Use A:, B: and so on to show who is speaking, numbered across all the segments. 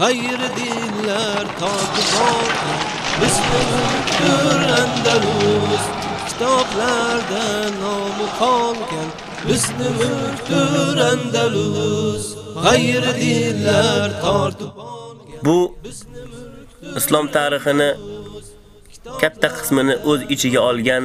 A: Hayr dinlar totib borgan bizni mulkdir kitoblarda nomi qolgan bizni mulkdir Andalus. Dinlar
B: Bu islom tarixini katta qismini o'z ichiga olgan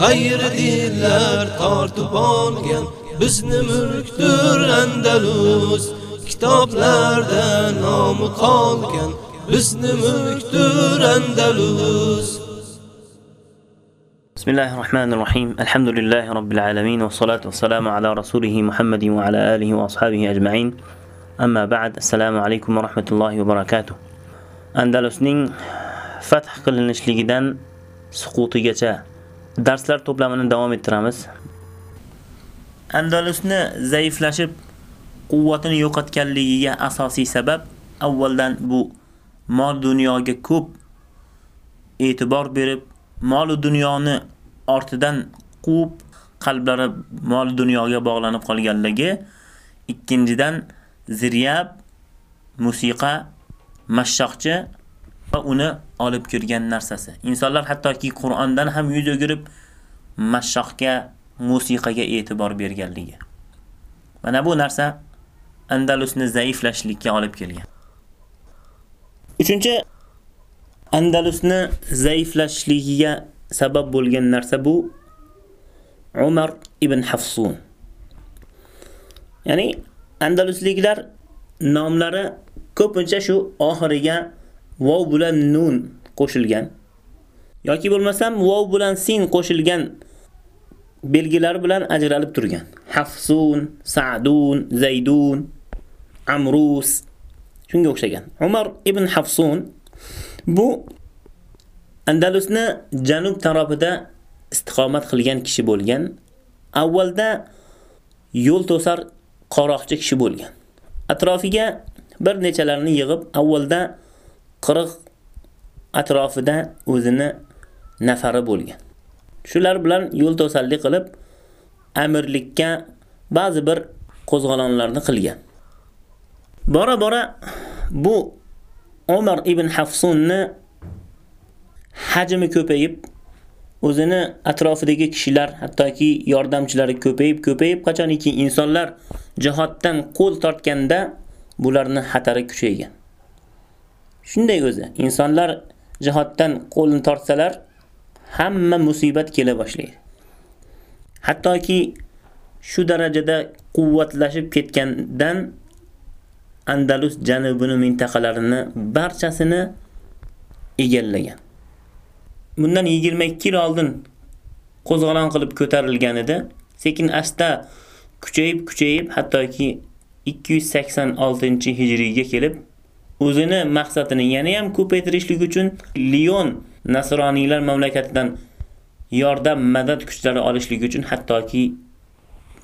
A: G'ayri dinlar tortib olgan bizni mulkdir Andalus. Kitoblarda nomi qolgan bizni mulkdir Andalus.
C: بسم الله الرحمن الرحيم الحمد لله رب العالمين والصلاة والسلام على رسوله محمد وعلى آله وأصحابه أجمعين أما بعد السلام عليكم ورحمة الله وبركاته أندلسنين فتح qilinishligidan suqutigacha darslar to'plamini davom ettiramiz. Andalusni zaiflashib quvvatini yo'qotganligiga asosiy sabab avvaldan bu mol dunyoga ko'p e'tibor berib, mol dunyoni ortidan quvib qalblari mol dunyoga bog'lanib qolganligi, ikkinchidan ziryab, musiqa, mashshoqchi va uni olib kirgan narsasi. Insonlar hattoki Qur'ondan ham yuz o'girib mashshohga, musiqaga e'tibor berganligi. Mana bu narsa Andalusni zaiflashlikka olib kelgan. Uchinchi Andalusni zaiflashligiga sabab bo'lgan narsa bu Umar ibn Hafsun. Ya'ni Andalusliklar nomlari ko'pincha shu oxiriga vov bilan nun qo'shilgan yoki bo'lmasam vov bilan sin qo'shilgan belgilari bilan ajralib turgan. Hafsun, Sa'dun, Zaydun, Amrus shunga o'xshagan. Umar ibn Hafsun bu Andalusni janub tarafida istiqomat qilgan kishi bo'lgan. Avvalda yo'l to'sar qaroqchi kishi bo'lgan. Atrofiga bir nechalarni yig'ib avvalda 40 atrofida o'zini nafari bo'lgan. Shular bilan yo'l to'sallik qilib amirlikka ba'zi bir qo'zg'alonlarni qilgan. Bora bora bu Umar ibn Hafsunni hajmi ko'payib, o'zini atrofidagi kishilar, hattoki yordamchilari ko'payib, ko'payib qachoniki insonlar jihoddan qo'l tortganda bularni xatari kuchaygan. Shunday o'zi, insonlar jihatdan qo'lni tortsalar, hamma musibat kela boshlaydi. Hattoki shu darajada quvvatlashib ketgandan Andalus janubini mintaqalarini barchasini egallagan. Bundan 22 yil oldin qo'zg'alon qilib ko'tarilganida, sekin asta kuchayib, kuchayib, hattoki 286-hijriyga kelib, o'zini maqsadini yana ham ko'paytirishlik uchun Lion nasroniylar mamlakatidan yordam, madad kuchlari olishlik uchun hattoki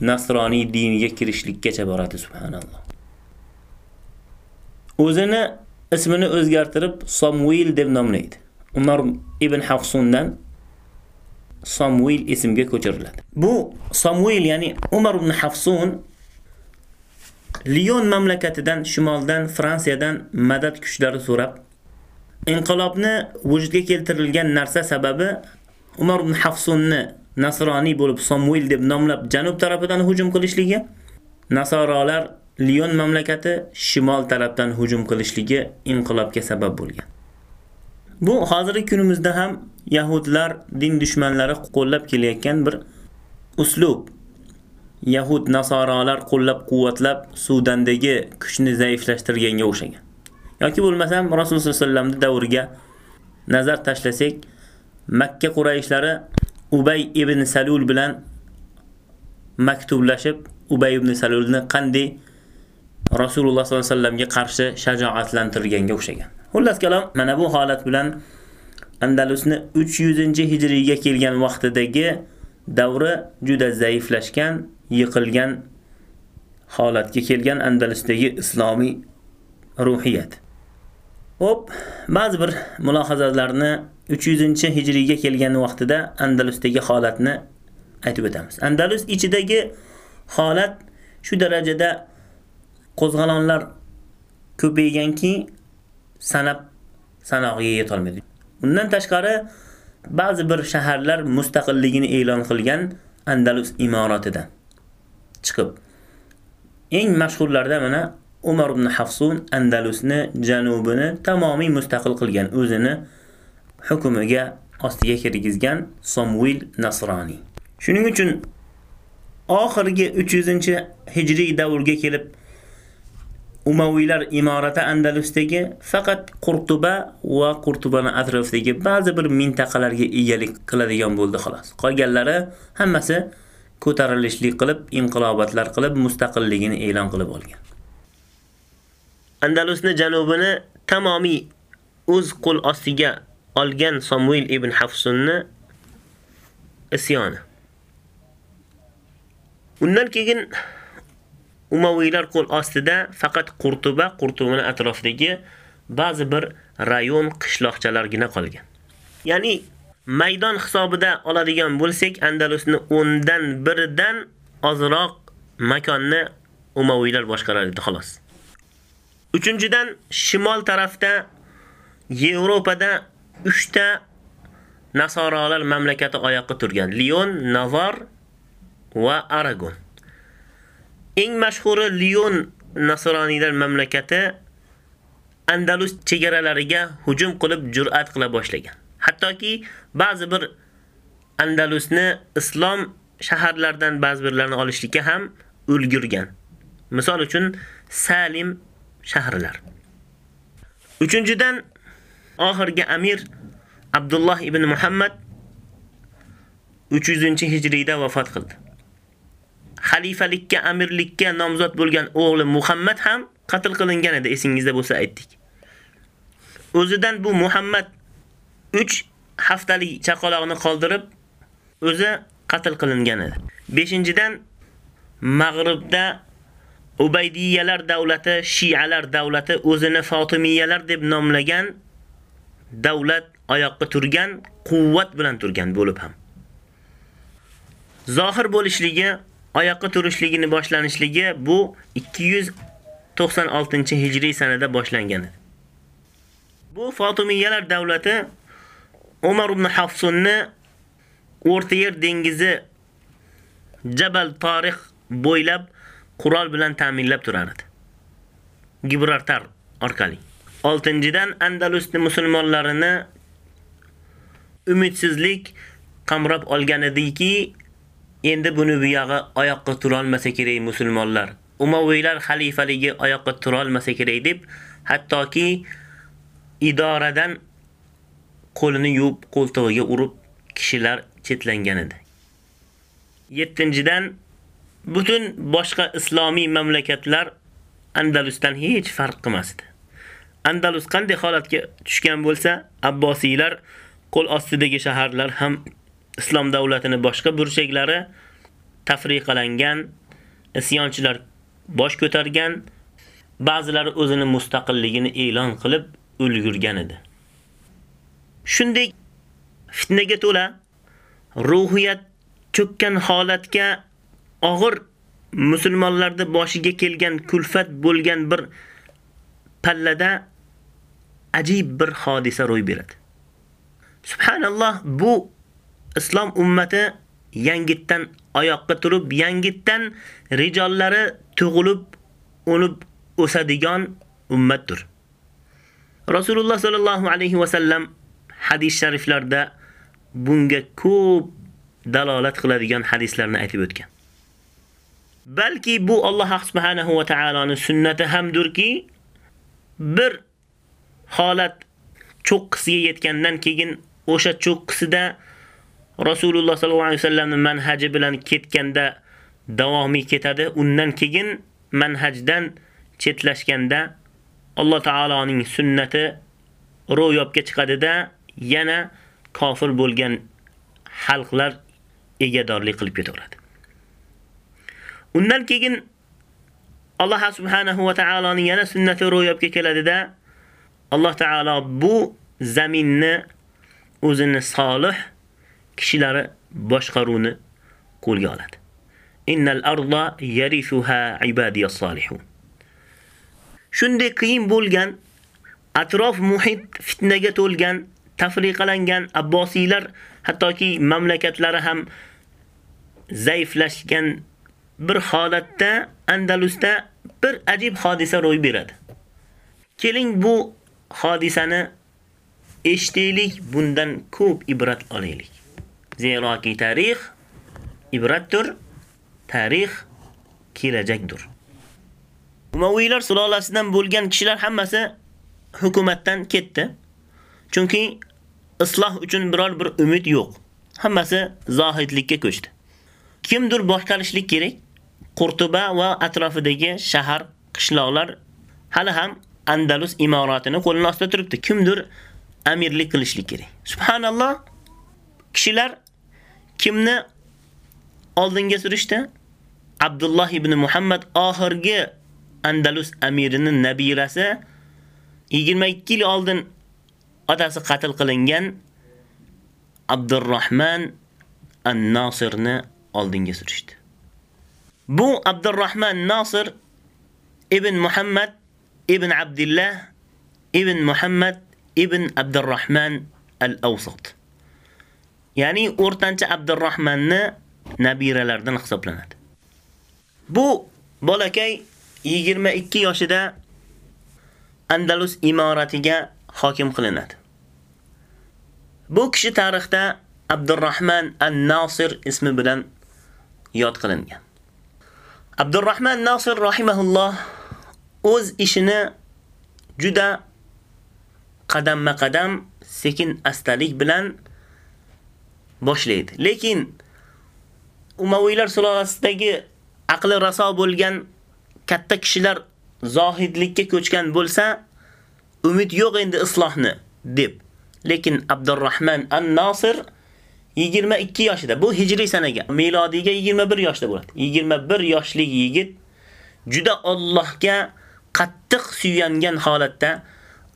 C: nasroniy diniga kirishlikkacha boradi subhanalloh. O'zini ismini o'zgartirib Samuel deb nomlaydi. Umar ibn Hafsundan Samuel ismga ko'chiriladi. Bu Samuel ya'ni Umar ibn Hafsun Lion mamlakatidan shimoldan Fransiyadan madad kuchlari so'rab inqilobni vujudga keltirilgan narsa sababi Umar ibn Hafsunni nasroniy bo'lib Samuel deb nomlab janub tarafidan hujum qilishligi, nasorolar Lion mamlakati shimol tarafdan hujum qilishligi inqilobga sabab bo'lgan. Bu hozirgi kunimizda ham yahudlar din dushmanlari qo'llab kelayotgan bir uslub. Yahud nasoralar qo'llab-quvvatlab Sudandagi kuchni zaiflashtirganga o'xshagan. yoki bo'lmasam Rasululloh sollallohu alayhi vasallam davriga nazar tashlasak, Makka quraishlari Ubay ibn Salul bilan maktublashib, Ubay ibn Salulni qanday
D: Rasululloh sollallohu alayhi vasallamga qarshi shajoatlantirganga o'xshagan. Xullas kalom, mana bu holat bilan Andalusni 300-hijriyga kelgan vaqtidagi davri juda zaiflashgan, yiqilgan holatga kelgan Andalusdagi islomiy ruhiyat. Hop, ba'zi bir mulohazalarni 300-hijriyga kelgan vaqtida Andalusdagi holatni aytib o'tamiz. Andalus ichidagi holat shu darajada qo'zg'alonlar ko'payganki, sanab sanog'iga yetolmaydi. Undan tashqari ba'zi bir shaharlar mustaqilligini e'lon qilgan Andalus imoratidan chiqib eng mashhurlarda mana Umar ibn Hafsun Andalusni janubini tamomiy mustaqil qilgan, o'zini hukumiga ostiga kirgizgan Samuel Nasrani. Shuning uchun oxirgi 300-hijriy davrga kelib Umaviylar imorati Andalusdagi faqat Qurtuba va Qurtubaning atrofidagi ba'zi bir mintaqalarga egalik qiladigan bo'ldi xolos. Qolganlari hammasi ko'tarilishlik qilib, inqilobatlar qilib, mustaqilligini e'lon qilib olgan.
C: Andalusni janubini tamomiy o'z qo'l ostiga olgan Samuel ibn Hafsunni isyoni. Undan keyin Umaviylar qo'l ostida faqat Qurtuba, Qurtubaning atrofidagi ba'zi bir rayon qishloqchalargina qolgan. Ya'ni maydon hisobida oladigan bo'lsak, Andalusni 10 dan 1 dan ozroq makonni Umaviylar boshqarar edi xolos. Uchinchidan shimol tarafda Yevropada 3 ta Nasorolar mamlakati oyoqqa turgan. Lion, Navar va Aragon. Eng mashhuri Lyon Nasroniylar mamlakati Andalus chegaralariga hujum qilib jur'at qila boshlagan. Hattoki ba'zi bir Andalusni islom shaharlaridan ba'zi birlarini olishlikka ham ulgurgan. Misol uchun Salim shahrlar. Uchinchidan oxirgi amir Abdulloh ibn Muhammad 300-hijriyda vafot qildi. Xalifalikka, amirlikka nomzod bo'lgan o'g'li Muhammad ham qatl qilingan edi, esingizda bo'lsa aytdik. O'zidan bu Muhammad 3 haftalik chaqaloqni qoldirib, o'zi qatl qilingan edi. 5-dan Mag'ribda Ubaydiyalar davlati, Shialar davlati o'zini Fatimiyalar deb nomlagan davlat oyoqqa turgan, quvvat bilan turgan bo'lib ham. Zohir bo'lishligi oyoqqa turishligini boshlanishligi bu 296-hijriy sanada boshlangan. Bu Fatimiyalar davlati Umar ibn Hafsunni O'rta Yer dengizi Jabal Tariq bo'ylab qurol bilan ta'minlab turardi. Gibraltar orqali. 6-dan Andalusni musulmonlarini umidsizlik qamrab olgan ediki, Endi buni bu yog'i oyoqqa tura olmasa kerak musulmonlar. Umaviylar xalifaligi oyoqqa tura olmasa kerak deb hattoki idoradan qo'lini yuvib qo'ltig'iga urib kishilar chetlangan edi. 7-dan butun boshqa islomiy mamlakatlar Andalusdan hech farq qilmasdi. Andalus qanday holatga tushgan bo'lsa, Abbosiylar qo'l ostidagi shaharlar ham islom davlatini boshqa burchaklari tafriqalangan, isyonchilar bosh ko'targan, ba'zilari o'zini mustaqilligini e'lon qilib ulgurgan edi. Shunday fitnaga to'la ruhiyat cho'kkan holatga og'ir musulmonlarda boshiga kelgan kulfat bo'lgan bir pallada ajib bir hodisa ro'y beradi. Subhanalloh, bu islom ummati yangitdan oyoqqa turib, yangitdan rijollari tug'ilib, unib o'sadigan ummatdir. Rasululloh sallallohu alayhi va sallam hadis shariflarda bunga ko'p dalolat qiladigan hadislarni aytib o'tgan. Balki bu Alloh subhanahu va taoloning sunnati hamdirki, bir holat cho'qqisiga yetgandan keyin o'sha cho'qqisida Rasululloh sallallohu alayhi vasallamning manhaji bilan ketganda davomiy ketadi. Undan keyin manhajdan chetlashganda Alloh taoloning sunnati ro'yobga chiqadida yana kofir bo'lgan xalqlar egadorlik qilib ketaveradi. Undan keyin Alloh subhanahu va taoloning yana sunnati ro'yobga keladida Alloh taolo bu zaminni o'zini solih kishilari boshqaruvni qo'lga oladi. Innal arda yarithuha ibadiyas solihun. Shunday qiyin bo'lgan atrof muhit fitnaga to'lgan, tafriqalangan Abbosiylar hattoki mamlakatlari ham zaiflashgan bir holatda Andalusda bir ajib hodisa ro'y beradi. Keling bu hodisani eshitaylik, bundan ko'p ibrat olaylik. Zeroki tarix ibratdir, tarix kelajakdir. Umaviylar sulolasidan bo'lgan kishilar hammasi hukumatdan ketdi. Chunki isloh uchun biror bir umid yo'q. Hammasi zohidlikka ko'chdi. Kimdir boshqarishlik kerak. Qurtuba va atrofidagi shahar, qishloqlar hali ham Andalus imoratini qo'lini ostida turibdi. Kimdir amirlik qilishlik kerak. Subhanalloh. Kishilar kimni oldinga surishdi? Abdulloh ibn Muhammad oxirgi Andalus amirining nabirasi 22 yil oldin otasi qatl qilingan Abdurrahman an-Nasirni oldinga surishdi. Bu Abdurrahman Nasir ibn Muhammad ibn Abdullah ibn Muhammad ibn Abdurrahman al-Awsat. Ya'ni o'rtancha Abdurrahmanni nabiralaridan hisoblanadi. Bu bolakay 22 yoshida Andalus imoratiga hokim qilinadi. Bu kishi tarixda Abdurrahman an-Nasir ismi bilan yod qilingan. Abdurrahman Nasir rahimahulloh o'z ishini juda qadamma-qadam, sekin astalik bilan boshlaydi. Lekin Umaviylar sulolasidagi aqli raso bo'lgan katta kishilar zohidlikka ko'chgan bo'lsa, umid yo'q endi islohni deb. Lekin Abdurrahman an-Nasir 22 yoshida, bu hijriy sanaga, milodiyga 21 yoshda bo'ladi. 21 yoshli yigit juda Allohga qattiq suyangan holatda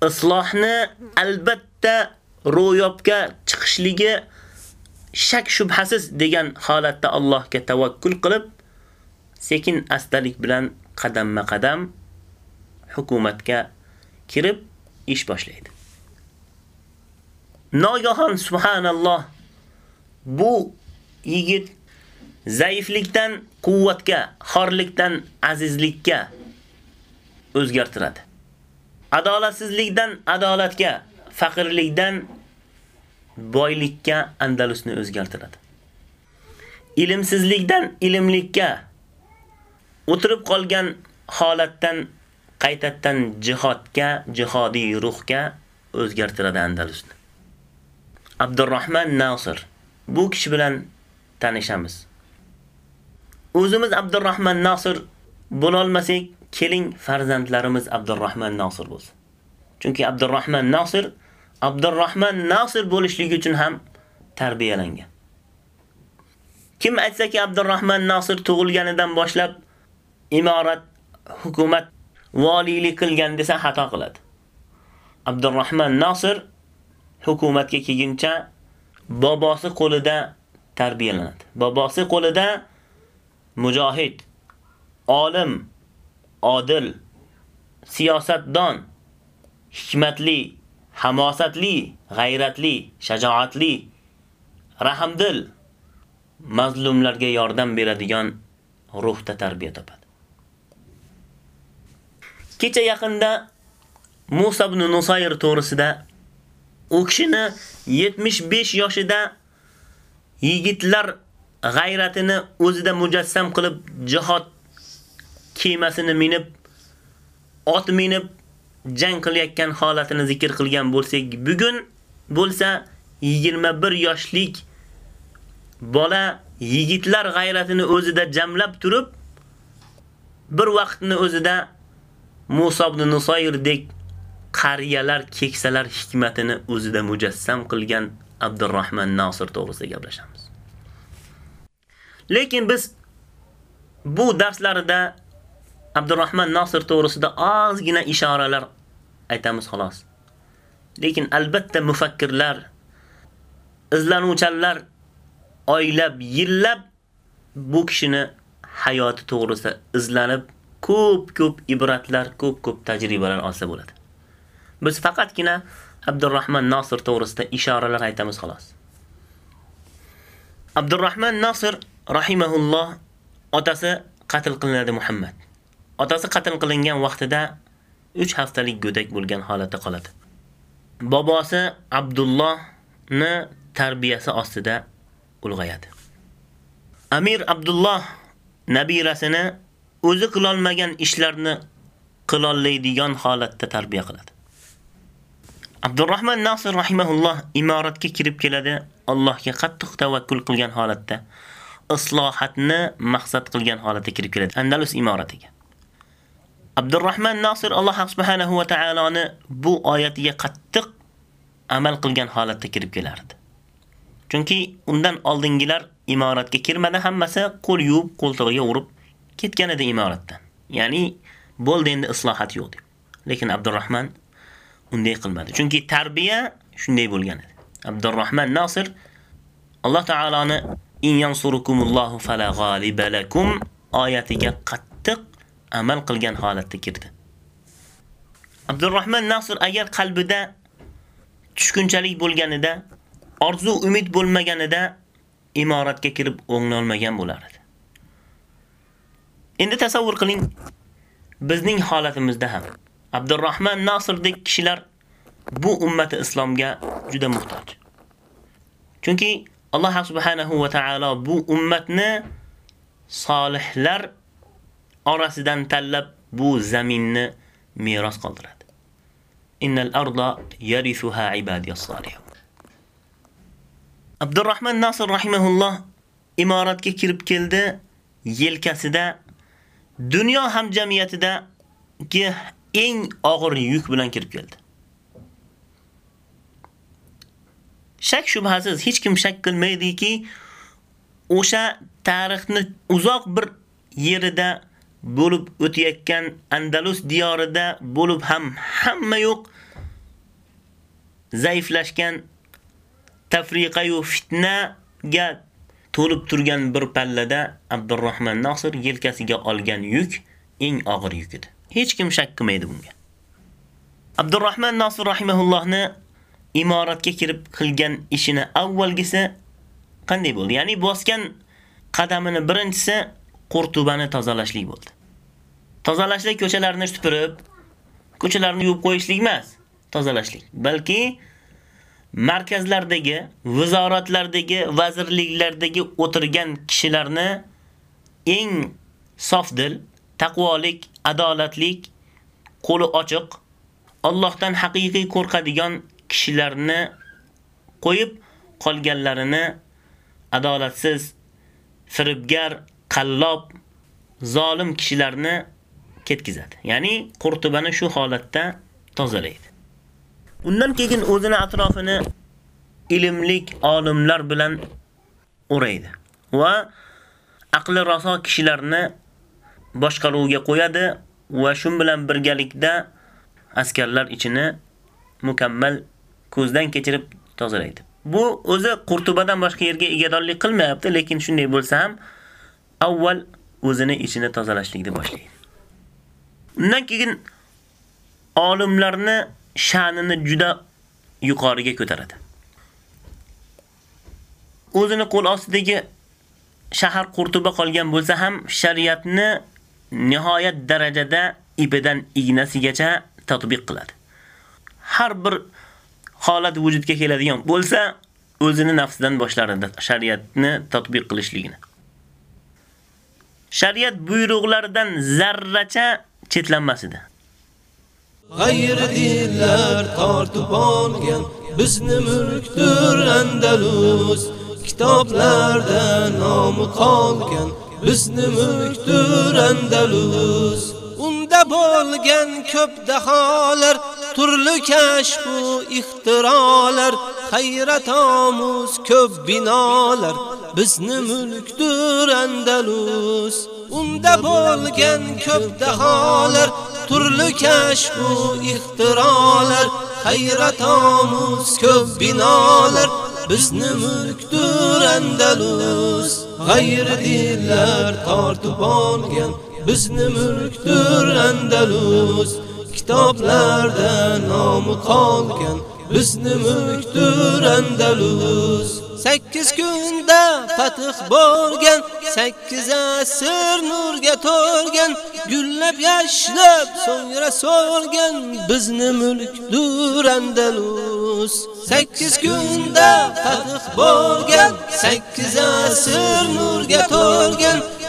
C: islohni albatta ro'yobga chiqishligi shak shubhasiz degan holatda Allohga tavakkul qilib, sekin astalik bilan qadamma-qadam hukumatga kirib ish boshlaydi. Nogohon subhanalloh bu yigit zaiflikdan quvvatga, xorlikdan azizlikka o'zgartiradi. Adolatsizlikdan adolatga, faqirlikdan boylikka Andalusni o'zgartiradi. Ilmsizlikdan ilmlikka o'tirib qolgan holatdan qaytadan jihodga, jihodiy ruhga o'zgartiradi Andalusni. Abdurrahman Nasir bu kishi bilan tanishamiz. O'zimiz Abdurrahman Nasir bo'la olmasak, keling farzandlarimiz Abdurrahman Nasir bo'lsin. Chunki Abdurrahman Nasir Abdurrahman Nasir bo'lishligi uchun ham tarbiyalangan. Kim aytsaki Abdurrahman Nasir tug'ilganidan boshlab imorat, hukumat, valilik qilgan desa xato qiladi. Abdurrahman Nasir hukumatga kelguncha bobosi qo'lida tarbiyalanadi. Bobosi qo'lida mujohid, olim, odil, siyosatdon, hikmatli, hamosatli, g'ayratli, shajoatli, rahmdil, mazlumlarga yordam beradigan ruhda tarbiya topadi. Kecha yaqinda Musa ibn Nusayr to'g'risida u kishini 75 yoshida yigitlar g'ayratini o'zida mujassam qilib jihod kemasini minib ot minib jang qilayotgan holatini zikr qilgan bo'lsak, bugun bo'lsa 21 yoshlik bola yigitlar g'ayratini o'zida jamlab turib bir vaqtni o'zida Musa ibn Nusayrdek qariyalar, keksalar hikmatini o'zida mujassam qilgan Abdurrahman Nasir to'g'risida gaplashamiz. Lekin biz bu darslarida Abdurrahman Nasir to'g'risida ozgina ishoralar aytamiz xolos. Lekin albatta mufakkirlar, izlanuvchanlar oylab, yillab bu kishini hayoti to'g'risida izlanib, ko'p-ko'p ibratlar, ko'p-ko'p tajribalar olsa bo'ladi. Biz faqatgina Abdurrahman Nasir to'g'risida ishoralar aytamiz xolos. Abdurrahman Nasir rahimahulloh otasi qatl qilinadi Muhammad. Otasi qatl qilingan vaqtida 3 haftalik go'dak bo'lgan holatda qoladi. Bobosi Abdullohni tarbiyasi ostida ulg'ayadi. Amir Abdulloh nabirasini o'zi qila olmagan ishlarni qilolmaydigan holatda tarbiya qiladi. Abdurrahman Nasir rahimahulloh imoratga kirib keladi, Allohga qattiq tavakkul qilgan holatda, islohotni maqsad qilgan holatda kirib keladi Andalus imoratiga. Abdurrahman Nasir Alloh subhanahu va taoloni bu oyatiga qattiq amal qilgan holatda kirib kelardi. Chunki undan oldingilar imoratga kirmadi, hammasi qo'l yuvib, qo'ltig'iga urib ketgan edi imoratdan. Ya'ni bo'ldi endi islohot yo'q deb. Lekin Abdurrahman unday qilmadi. Chunki tarbiya shunday bo'lgan edi. Abdurrahman Nasir Alloh taoloni in yansurukumullohu fala g'aliba lakum oyatiga qattiq amal qilgan holatda kirdi. Abdurrahman Nasir agar qalbida tushkunchalik bo'lganida, orzu umid bo'lmaganida imoratga kirib o'nglolmagan bo'lar edi. Endi tasavvur qiling, bizning holatimizda ham Abdurrahman Nasirdek kishilar bu ummati islomga juda muhtoj. Chunki Alloh subhanahu va taolo bu ummatni solihlar orasidan tanlab bu zaminni meros qoldiradi. Innal arda yarithuha ibadiyas solih. Abdurrahman Nasir rahimahulloh imoratga kirib keldi, yelkasida dunyo hamjamiyatidagi eng og'ir yuk bilan kirib keldi. Shak shubhasiz hech kim shak qilmaydiki, o'sha tarixni uzoq bir yerida bo'lib o'tayotgan Andalus diyorida bo'lib ham hamma yo'q zaiflashgan tafriqa yu fitnaga to'lib turgan bir pallada Abdurrahman Nasir yelkasiga olgan yuk eng og'ir yuk edi. Hech kim shak qilmaydi bunga. Abdurrahman Nasir rahimahullohni imoratga kirib qilgan ishini avvalgisi qanday bo'ldi? Ya'ni bosgan qadamini birinchisi Qurtubani tozalashlik bo'ldi. Tozalashlik ko'chalarni supurib, ko'chalarni yuvib qo'yishlik emas, tozalashlik. Balki markazlardagi, vizoratlardagi, vazirliklardagi o'tirgan kishilarni eng sofdil, taqvolik, adolatlik, qo'li ochiq, Allohdan haqiqiy qo'rqadigan kishilarni qo'yib qolganlarini adolatsiz, firibgar, qallob, zolim kishilarni ketkizadi. Ya'ni Qurtubani shu holatda tozalaydi. Undan keyin o'zini atrofini ilmlik olimlar bilan o'raydi va aqli raso kishilarni boshqaruvga qo'yadi va shu bilan birgalikda askarlar ichini mukammal ko'zdan kechirib tozalaydi. Bu o'zi Qurtubadan boshqa yerga egadorlik qilmayapti, lekin shunday bo'lsa ham avval o'zini ichini tozalashlikni boshlaydi. Undan keyin olimlarni sha'nini juda yuqoriga ko'taradi. O'zini qo'l ostidagi shahar Qurtuba qolgan bo'lsa ham shariatni nihoyat darajada ipidan ignasigacha tatbiq qiladi. Har bir holat vujudga keladigan bo'lsa, o'zini nafsidan boshlarida shariatni tatbiq qilishligini. Shariat buyruqlaridan zarracha chetlanmas edi.
A: G'ayri dinlar tortib olgan bizni mulkdir Andalus. Kitoblarda nomi qolgan bizni mulkdir Andalus. Unda bo'lgan ko'p daholar turli kashf bu ixtirolar hayrat omuz ko'p binolar bizni mulkdir Andalus unda bo'lgan ko'p daholar turli kashfu ixtirolar hayrat omuz ko'p binolar. Bizni mulkdur Andalus g'ayri dinlar tortib olgan. Bizni mulkdur Andalus kitoblarda nomi qolgan. Bizni mulkdur Andalus. 8 kunda fath bo'lgan 8 asr nurga to'lgan gullab yashnab so'ngra so'lgan bizni mulkdur Andalus. 8 kunda fath bo'lgan 8 asr nurga to'lgan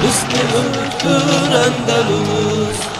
A: bizni mulkdur Andalus